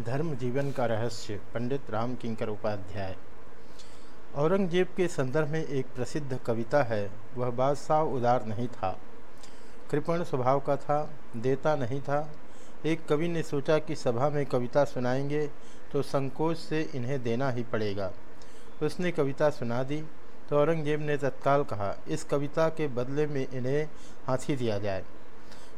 धर्म जीवन का रहस्य, पंडित राम किंकर उपाध्याय। औरंगज़ेब के संदर्भ में एक प्रसिद्ध कविता है, वह बादशाह उदार नहीं था। कृपण स्वभाव का था, देता नहीं था। एक कवि ने सोचा कि सभा में कविता सुनाएँगे तो संकोच से इन्हें देना ही पड़ेगा। उसने कविता सुना दी तो औरंगज़ेब ने तत्काल कहा, इस कविता के बदले में इन्हें हाथी दिया जाए।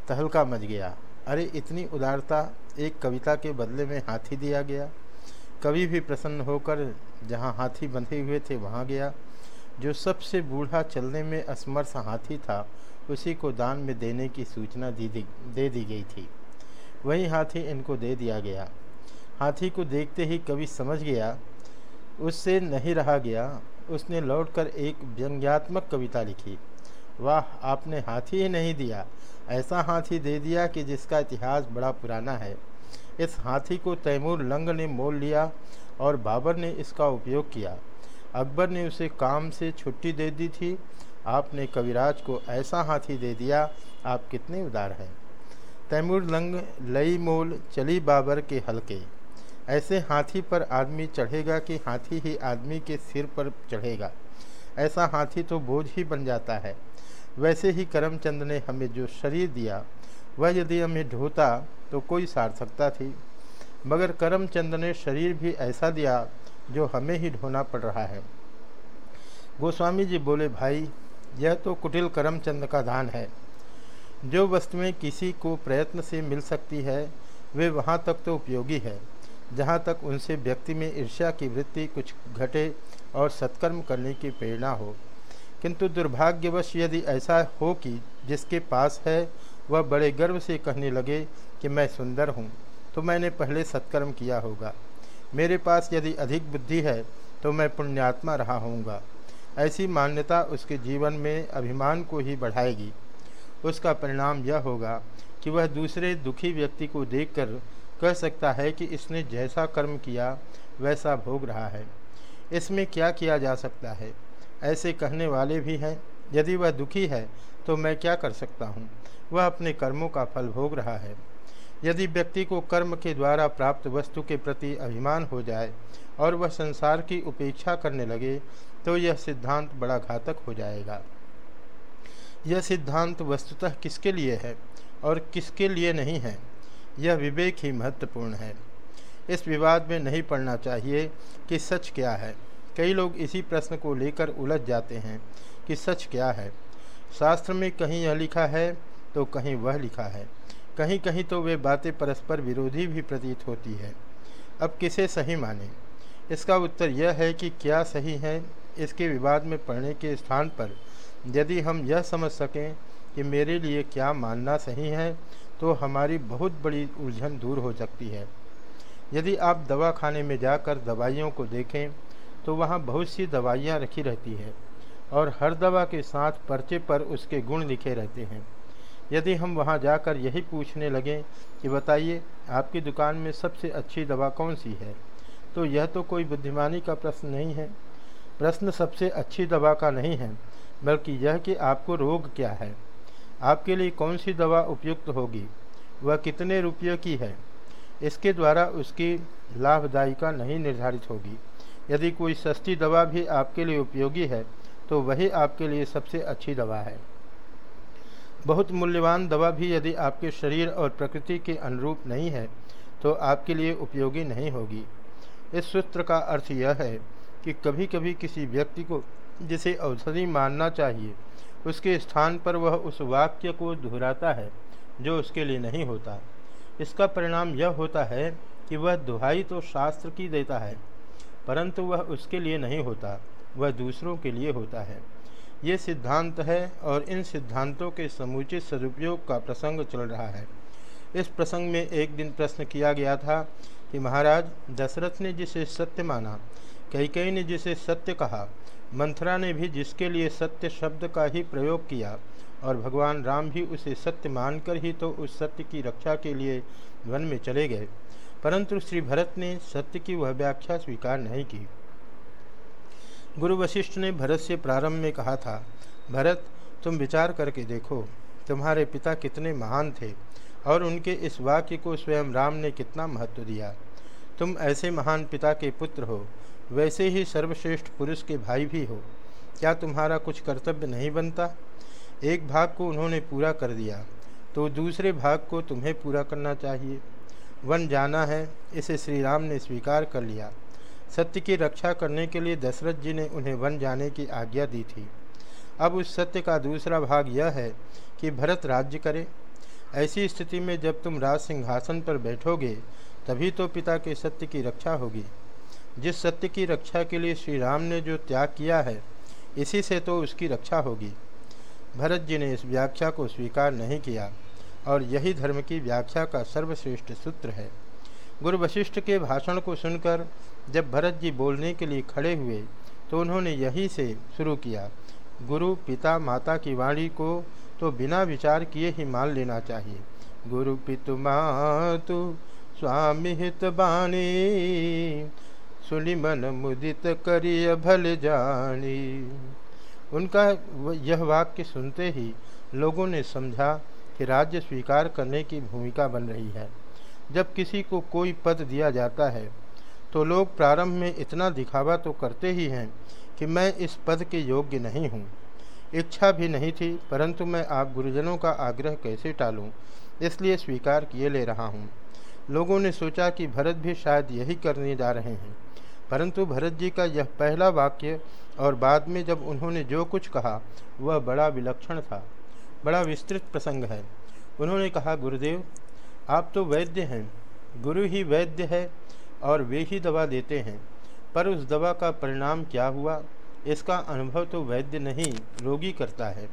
तहलका मच गया। अरे इतनी उदारता एक कविता के बदले में हाथी दिया गया। कवि भी प्रसन्न होकर जहाँ हाथी बंधे हुए थे वहाँ गया। जो सबसे बूढ़ा चलने में असमर्थ हाथी था उसी को दान में देने की सूचना दी, दी दे दी गई थी। वही हाथी इनको दे दिया गया। हाथी को देखते ही कवि समझ गया उससे नहीं रहा गया। उसने लौटकर एक व्यंग्यात्मक कविता लिखी। वाह, आपने हाथी ही नहीं दिया। ऐसा हाथी दे दिया कि जिसका इतिहास बड़ा पुराना है। इस हाथी को तैमूर लंग ने मोल लिया और बाबर ने इसका उपयोग किया। अकबर ने उसे काम से छुट्टी दे दी थी। आपने कविराज को ऐसा हाथी दे दिया, आप कितने उदार हैं। तैमूर लंग लई मोल, चली बाबर के हल्के। ऐसे हाथी पर आदमी चढ़ेगा कि हाथी ही आदमी के सिर पर चढ़ेगा। ऐसा हाथी तो बोझ ही बन जाता है। वैसे ही करमचंद ने हमें जो शरीर दिया, वह यदि हमें ढोता तो कोई सार्थकता थी। मगर करमचंद ने शरीर भी ऐसा दिया, जो हमें ही ढोना पड़ रहा है। गोस्वामी जी बोले, भाई, यह तो कुटिल करमचंद का दान है। जो वस्तुएँ किसी को प्रयत्न से मिल सकती है, वे वहाँ तक तो उपयोगी है। जहाँ तक उनसे व्यक्ति में ईर्ष्या की वृत्ति कुछ घटे और सत्कर्म करने की प्रेरणा हो। किंतु दुर्भाग्यवश यदि ऐसा हो कि जिसके पास है, वह बड़े गर्व से कहने लगे कि मैं सुंदर हूँ तो मैंने पहले सत्कर्म किया होगा। मेरे पास यदि अधिक बुद्धि है तो मैं पुण्यात्मा रहा होऊँगा। ऐसी मान्यता उसके जीवन में अभिमान को ही बढ़ाएगी। उसका परिणाम यह होगा कि वह दूसरे दुखी व्यक्ति को देखकर कह सकता है कि इसने जैसा कर्म किया, वैसा भोग रहा है। इसमें क्या किया जा सकता है? ऐसे कहने वाले भी हैं, यदि वह दुखी है तो मैं क्या कर सकता हूँ? वह अपने कर्मों का फल भोग रहा है। यदि व्यक्ति को कर्म के द्वारा प्राप्त वस्तु के प्रति अभिमान हो जाए और वह संसार की उपेक्षा करने लगे तो यह सिद्धांत बड़ा घातक हो जाएगा। यह सिद्धांत वस्तुतः किसके लिए है और किसके लिए नहीं है? यह विवेक ही महत्वपूर्ण है। इस विवाद में नहीं पड़ना चाहिए कि सच क्या है। कई लोग इसी प्रश्न को लेकर उलझ जाते हैं कि सच क्या है। शास्त्र में कहीं यह लिखा है तो कहीं वह लिखा है। कहीं कहीं तो वे बातें परस्पर विरोधी भी प्रतीत होती है। अब किसे सही माने? इसका उत्तर यह है कि क्या सही है, इसके विवाद में पढ़ने के स्थान पर। यदि हम यह समझ सकें कि मेरे लिए क्या मानना सही है तो हमारी बहुत बड़ी उलझन दूर हो सकती है। यदि आप दवा खाने में जाकर दवाइयों को देखें तो वहाँ बहुत सी दवाइयाँ रखी रहती हैं और हर दवा के साथ पर्चे पर उसके गुण लिखे रहते हैं। यदि हम वहाँ जाकर यही पूछने लगें कि बताइए, आपकी दुकान में सबसे अच्छी दवा कौन सी है? तो यह तो कोई बुद्धिमानी का प्रश्न नहीं है। प्रश्न सबसे अच्छी दवा का नहीं है, बल्कि यह कि आपको रोग क्या है। आपके लिए कौन सी दवा उपयुक्त होगी? वह कितने रुपये की है? इसके द्वारा उसकी लाभदायिका नहीं निर्धारित होगी। यदि कोई सस्ती दवा भी आपके लिए उपयोगी है तो वही आपके लिए सबसे अच्छी दवा है। बहुत मूल्यवान दवा भी यदि आपके शरीर और प्रकृति के अनुरूप नहीं है तो आपके लिए उपयोगी नहीं होगी। इस सूत्र का अर्थ यह है कि कभी कभी किसी व्यक्ति को जिसे औषधि मानना चाहिए, उसके स्थान पर वह उस वाक्य को दोहराता है, जो उसके लिए नहीं होता। इसका परिणाम यह होता है कि वह दुहाई तो शास्त्र की देता है परंतु वह उसके लिए नहीं होता, वह दूसरों के लिए होता है। ये सिद्धांत है और इन सिद्धांतों के समुचित सदुपयोग का प्रसंग चल रहा है। इस प्रसंग में एक दिन प्रश्न किया गया था कि महाराज, दशरथ ने जिसे सत्य माना कई कई ने जिसे सत्य कहा, मंथरा ने भी जिसके लिए सत्य शब्द का ही प्रयोग किया और भगवान राम भी उसे सत्य मानकर ही तो उस सत्य की रक्षा के लिए वन में चले गए। परंतु श्री भरत ने सत्य की वह व्याख्या स्वीकार नहीं की। गुरु वशिष्ठ ने भरत से प्रारंभ में कहा था, भरत, तुम विचार करके देखो, तुम्हारे पिता कितने महान थे और उनके इस वाक्य को स्वयं राम ने कितना महत्व दिया। तुम ऐसे महान पिता के पुत्र हो, वैसे ही सर्वश्रेष्ठ पुरुष के भाई भी हो। क्या तुम्हारा कुछ कर्तव्य नहीं बनता? एक भाग को उन्होंने पूरा कर दिया तो दूसरे भाग को तुम्हें पूरा करना चाहिए। वन जाना है, इसे श्री राम ने स्वीकार कर लिया। सत्य की रक्षा करने के लिए दशरथ जी ने उन्हें वन जाने की आज्ञा दी थी। अब उस सत्य का दूसरा भाग यह है कि भरत राज्य करे। ऐसी स्थिति में जब तुम राज सिंहासन पर बैठोगे, तभी तो पिता के सत्य की रक्षा होगी। जिस सत्य की रक्षा के लिए श्री राम ने जो त्याग किया है, इसी से तो उसकी रक्षा होगी। भरत जी ने इस व्याख्या को स्वीकार नहीं किया। और यही धर्म की व्याख्या का सर्वश्रेष्ठ सूत्र है। गुरु वशिष्ठ के भाषण को सुनकर जब भरत जी बोलने के लिए खड़े हुए तो उन्होंने यही से शुरू किया, गुरु पिता माता की वाणी को तो बिना विचार किए ही मान लेना चाहिए। गुरु पितु मातु स्वामी हित बाणी सुनि मन मुदित करिय भल जानी। उनका यह वाक्य सुनते ही लोगों ने समझा राज्य स्वीकार करने की भूमिका बन रही है। जब किसी को कोई पद दिया जाता है तो लोग प्रारंभ में इतना दिखावा तो करते ही हैं कि मैं इस पद के योग्य नहीं हूँ। इच्छा भी नहीं थी, परंतु मैं आप गुरुजनों का आग्रह कैसे टालूं? इसलिए स्वीकार किए ले रहा हूँ। लोगों ने सोचा कि भरत भी शायद यही करने जा रहे हैं। परंतु भरत जी का यह पहला वाक्य और बाद में जब उन्होंने जो कुछ कहा, वह बड़ा विलक्षण था। बड़ा विस्तृत प्रसंग है। उन्होंने कहा, गुरुदेव, आप तो वैद्य हैं। गुरु ही वैद्य है और वे ही दवा देते हैं। पर उस दवा का परिणाम क्या हुआ? इसका अनुभव तो वैद्य नहीं, रोगी करता है।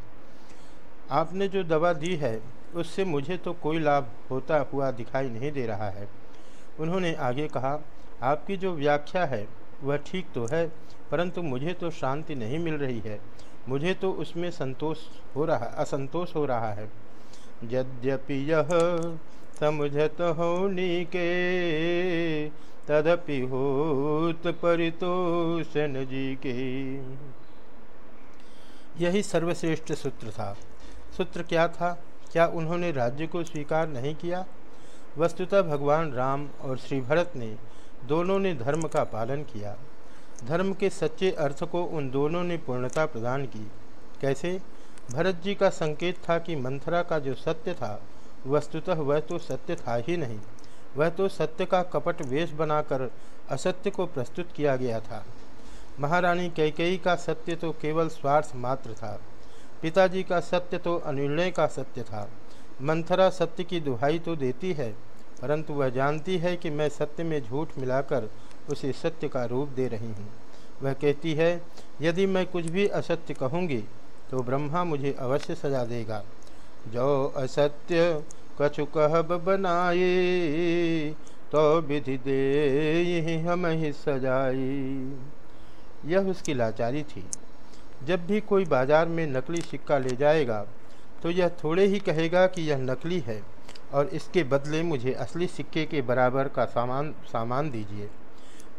आपने जो दवा दी है, उससे मुझे तो कोई लाभ होता हुआ दिखाई नहीं दे रहा है। उन्होंने आगे कहा, आपकी जो व्याख्या है, वह ठीक तो है, परंतु मुझे तो शांति नहीं मिल रही है। मुझे तो उसमें संतोष हो रहा, असंतोष हो रहा है। यद्यपि यह समझत होनी के, तदपि होत परितोषण जी के। यही सर्वश्रेष्ठ सूत्र था। सूत्र क्या था? क्या उन्होंने राज्य को स्वीकार नहीं किया? वस्तुतः भगवान राम और श्री भरत ने दोनों ने धर्म का पालन किया। धर्म के सच्चे अर्थ को उन दोनों ने पूर्णता प्रदान की। कैसे? भरत जी का संकेत था कि मंथरा का जो सत्य था, वस्तुतः वह तो सत्य था ही नहीं। वह तो सत्य का कपट वेश बनाकर असत्य को प्रस्तुत किया गया था। महारानी कैकेयी का सत्य तो केवल स्वार्थ मात्र था। पिताजी का सत्य तो अनिर्णय का सत्य था। मंथरा सत्य की दुहाई तो देती है, परंतु वह जानती है कि मैं सत्य में झूठ मिलाकर उसे सत्य का रूप दे रही हूँ। वह कहती है, यदि मैं कुछ भी असत्य कहूँगी तो ब्रह्मा मुझे अवश्य सजा देगा। जो असत्य कछु कहब बनाए तो विधि दे हम ही सजाई। यह उसकी लाचारी थी। जब भी कोई बाज़ार में नकली सिक्का ले जाएगा तो यह थोड़े ही कहेगा कि यह नकली है, और इसके बदले मुझे असली सिक्के के बराबर का सामान सामान दीजिए।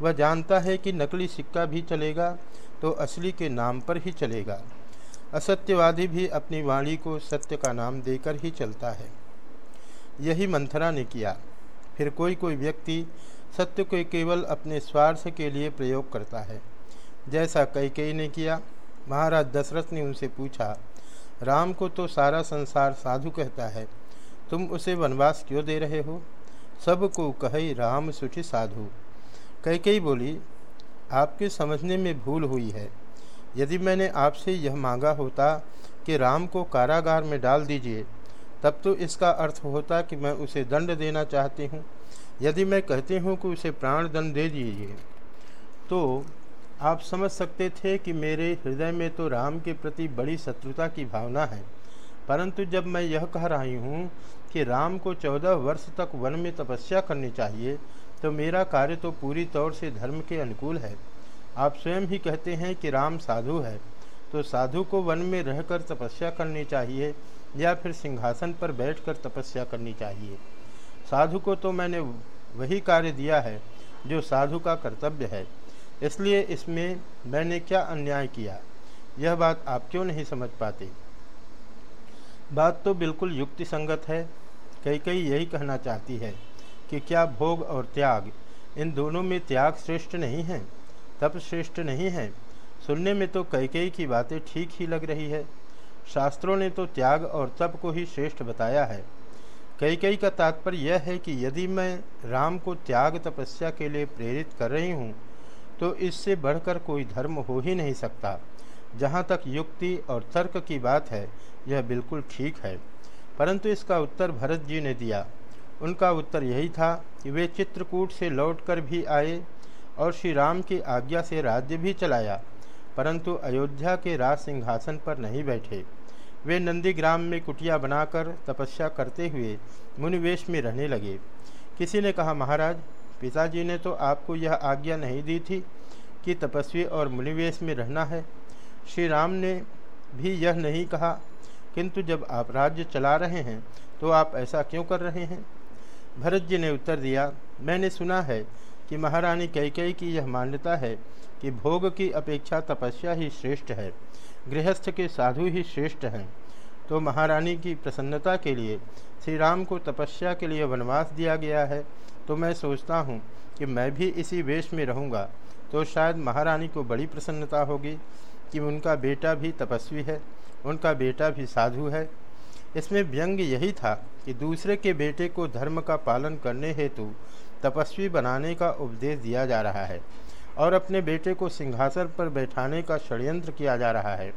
वह जानता है कि नकली सिक्का भी चलेगा तो असली के नाम पर ही चलेगा। असत्यवादी भी अपनी वाणी को सत्य का नाम देकर ही चलता है। यही मंथरा ने किया। फिर कोई कोई व्यक्ति सत्य को केवल अपने स्वार्थ के लिए प्रयोग करता है। जैसा कई कई ने किया, महाराज दशरथ ने उनसे पूछा, राम को तो सारा संसार साधु कहता है, तुम उसे वनवास क्यों दे रहे हो? सबको कही राम सुखी साधु। कई कई बोली, आपके समझने में भूल हुई है। यदि मैंने आपसे यह मांगा होता कि राम को कारागार में डाल दीजिए, तब तो इसका अर्थ होता कि मैं उसे दंड देना चाहती हूँ। यदि मैं कहती हूँ कि उसे प्राण दंड दे दीजिए तो आप समझ सकते थे कि मेरे हृदय में तो राम के प्रति बड़ी शत्रुता की भावना है। परंतु जब मैं यह कह रही हूँ कि राम को चौदह वर्ष तक वन में तपस्या करनी चाहिए तो मेरा कार्य तो पूरी तौर से धर्म के अनुकूल है। आप स्वयं ही कहते हैं कि राम साधु है। तो साधु को वन में रहकर तपस्या करनी चाहिए या फिर सिंहासन पर बैठकर तपस्या करनी चाहिए? साधु को तो मैंने वही कार्य दिया है, जो साधु का कर्तव्य है। इसलिए इसमें मैंने क्या अन्याय किया? यह बात आप क्यों नहीं समझ पाते? बात तो बिल्कुल युक्ति संगत है। कई कई यही कहना चाहती है। कि क्या भोग और त्याग, इन दोनों में त्याग श्रेष्ठ नहीं है, तप श्रेष्ठ नहीं है। सुनने में तो कई कई की बातें ठीक ही लग रही है। शास्त्रों ने तो त्याग और तप को ही श्रेष्ठ बताया है। कई कई का तात्पर्य यह है कि यदि मैं राम को त्याग तपस्या के लिए प्रेरित कर रही हूँ तो इससे बढ़कर कोई धर्म हो ही नहीं सकता। जहाँ तक युक्ति और तर्क की बात है, यह बिल्कुल ठीक है। परंतु इसका उत्तर भरत जी ने दिया। उनका उत्तर यही था कि वे चित्रकूट से लौटकर भी आए और श्री राम की आज्ञा से राज्य भी चलाया, परंतु अयोध्या के राज सिंहासन पर नहीं बैठे। वे नंदीग्राम में कुटिया बनाकर तपस्या करते हुए मुनिवेश में रहने लगे। किसी ने कहा, महाराज, पिताजी ने तो आपको यह आज्ञा नहीं दी थी कि तपस्वी और मुनिवेश में रहना है। श्री राम ने भी यह नहीं कहा, किंतु जब आप राज्य चला रहे हैं तो आप ऐसा क्यों कर रहे हैं? भरत जी ने उत्तर दिया, मैंने सुना है कि महारानी कैकई की यह मान्यता है कि भोग की अपेक्षा तपस्या ही श्रेष्ठ है, गृहस्थ के साधु ही श्रेष्ठ हैं। तो महारानी की प्रसन्नता के लिए श्री राम को तपस्या के लिए वनवास दिया गया है तो मैं सोचता हूँ कि मैं भी इसी वेश में रहूँगा। तो शायद महारानी को बड़ी प्रसन्नता होगी कि उनका बेटा भी तपस्वी है, उनका बेटा भी साधु है। इसमें व्यंग यही था कि दूसरे के बेटे को धर्म का पालन करने हेतु तपस्वी बनाने का उपदेश दिया जा रहा है और अपने बेटे को सिंहासन पर बैठाने का षड्यंत्र किया जा रहा है।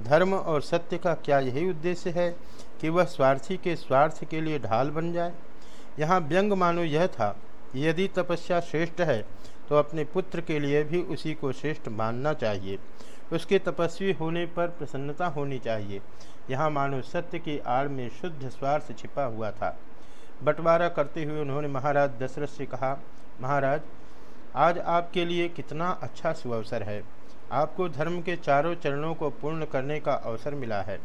धर्म और सत्य का क्या यही उद्देश्य है कि वह स्वार्थी के स्वार्थ के लिए ढाल बन जाए? यहाँ व्यंग मानो यह था यदि तपस्या श्रेष्ठ है तो अपने पुत्र के लिए भी उसी को श्रेष्ठ मानना चाहिए। उसके तपस्वी होने पर प्रसन्नता होनी चाहिए। यहाँ मानो सत्य की आड़ में शुद्ध स्वार्थ छिपा हुआ था। बंटवारा करते हुए उन्होंने महाराज दशरथ से कहा, महाराज, आज आपके लिए कितना अच्छा सुअवसर है। आपको धर्म के चारों चरणों को पूर्ण करने का अवसर मिला है।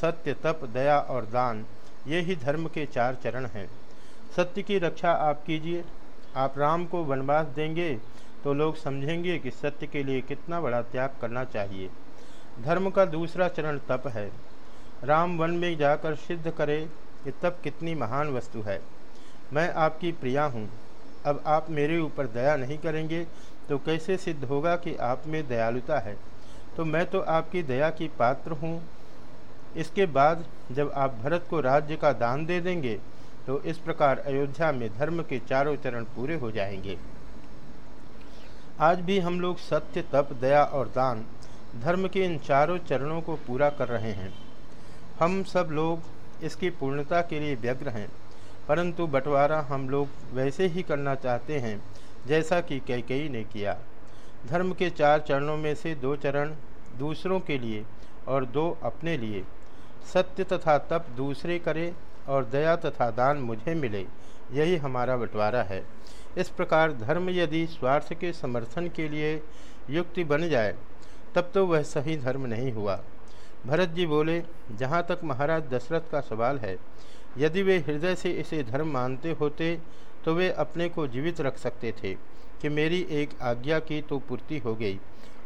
सत्य, तप, दया और दान, ये ही धर्म के चार चरण हैं। सत्य की रक्षा आप कीजिए। आप राम को वनवास देंगे तो लोग समझेंगे कि सत्य के लिए कितना बड़ा त्याग करना चाहिए। धर्म का दूसरा चरण तप है। राम वन में जाकर सिद्ध करे कि तप कितनी महान वस्तु है। मैं आपकी प्रिया हूँ। अब आप मेरे ऊपर दया नहीं करेंगे तो कैसे सिद्ध होगा कि आप में दयालुता है? तो मैं तो आपकी दया की पात्र हूँ। इसके बाद जब आप भरत को राज्य का दान दे देंगे तो इस प्रकार अयोध्या में धर्म के चारों चरण पूरे हो जाएँगे। आज भी हम लोग सत्य, तप, दया और दान, धर्म के इन चारों चरणों को पूरा कर रहे हैं। हम सब लोग इसकी पूर्णता के लिए व्यग्र हैं, परंतु बंटवारा हम लोग वैसे ही करना चाहते हैं, जैसा कि कैकई ने किया। धर्म के चार चरणों में से दो चरण दूसरों के लिए और दो अपने लिए। सत्य तथा तप दूसरे करे और दया तथा दान मुझे मिले, यही हमारा बंटवारा है। इस प्रकार धर्म यदि स्वार्थ के समर्थन के लिए युक्ति बन जाए, तब तो वह सही धर्म नहीं हुआ। भरत जी बोले, जहाँ तक महाराज दशरथ का सवाल है, यदि वे हृदय से इसे धर्म मानते होते तो वे अपने को जीवित रख सकते थे कि मेरी एक आज्ञा की तो पूर्ति हो गई,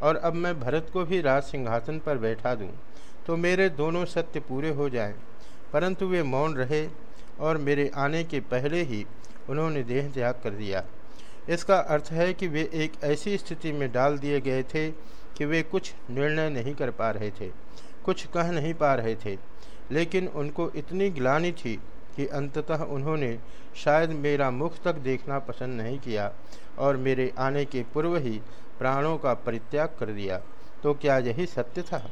और अब मैं भरत को भी राज सिंहासन पर बैठा दूँ तो मेरे दोनों सत्य पूरे हो जाएँ। परंतु वे मौन रहे, और मेरे आने के पहले ही उन्होंने देह त्याग कर दिया। इसका अर्थ है कि वे एक ऐसी स्थिति में डाल दिए गए थे कि वे कुछ निर्णय नहीं कर पा रहे थे। कुछ कह नहीं पा रहे थे। लेकिन उनको इतनी ग्लानी थी कि अंततः उन्होंने शायद मेरा मुख तक देखना पसंद नहीं किया और मेरे आने के पूर्व ही प्राणों का परित्याग कर दिया। तो क्या यही सत्य था?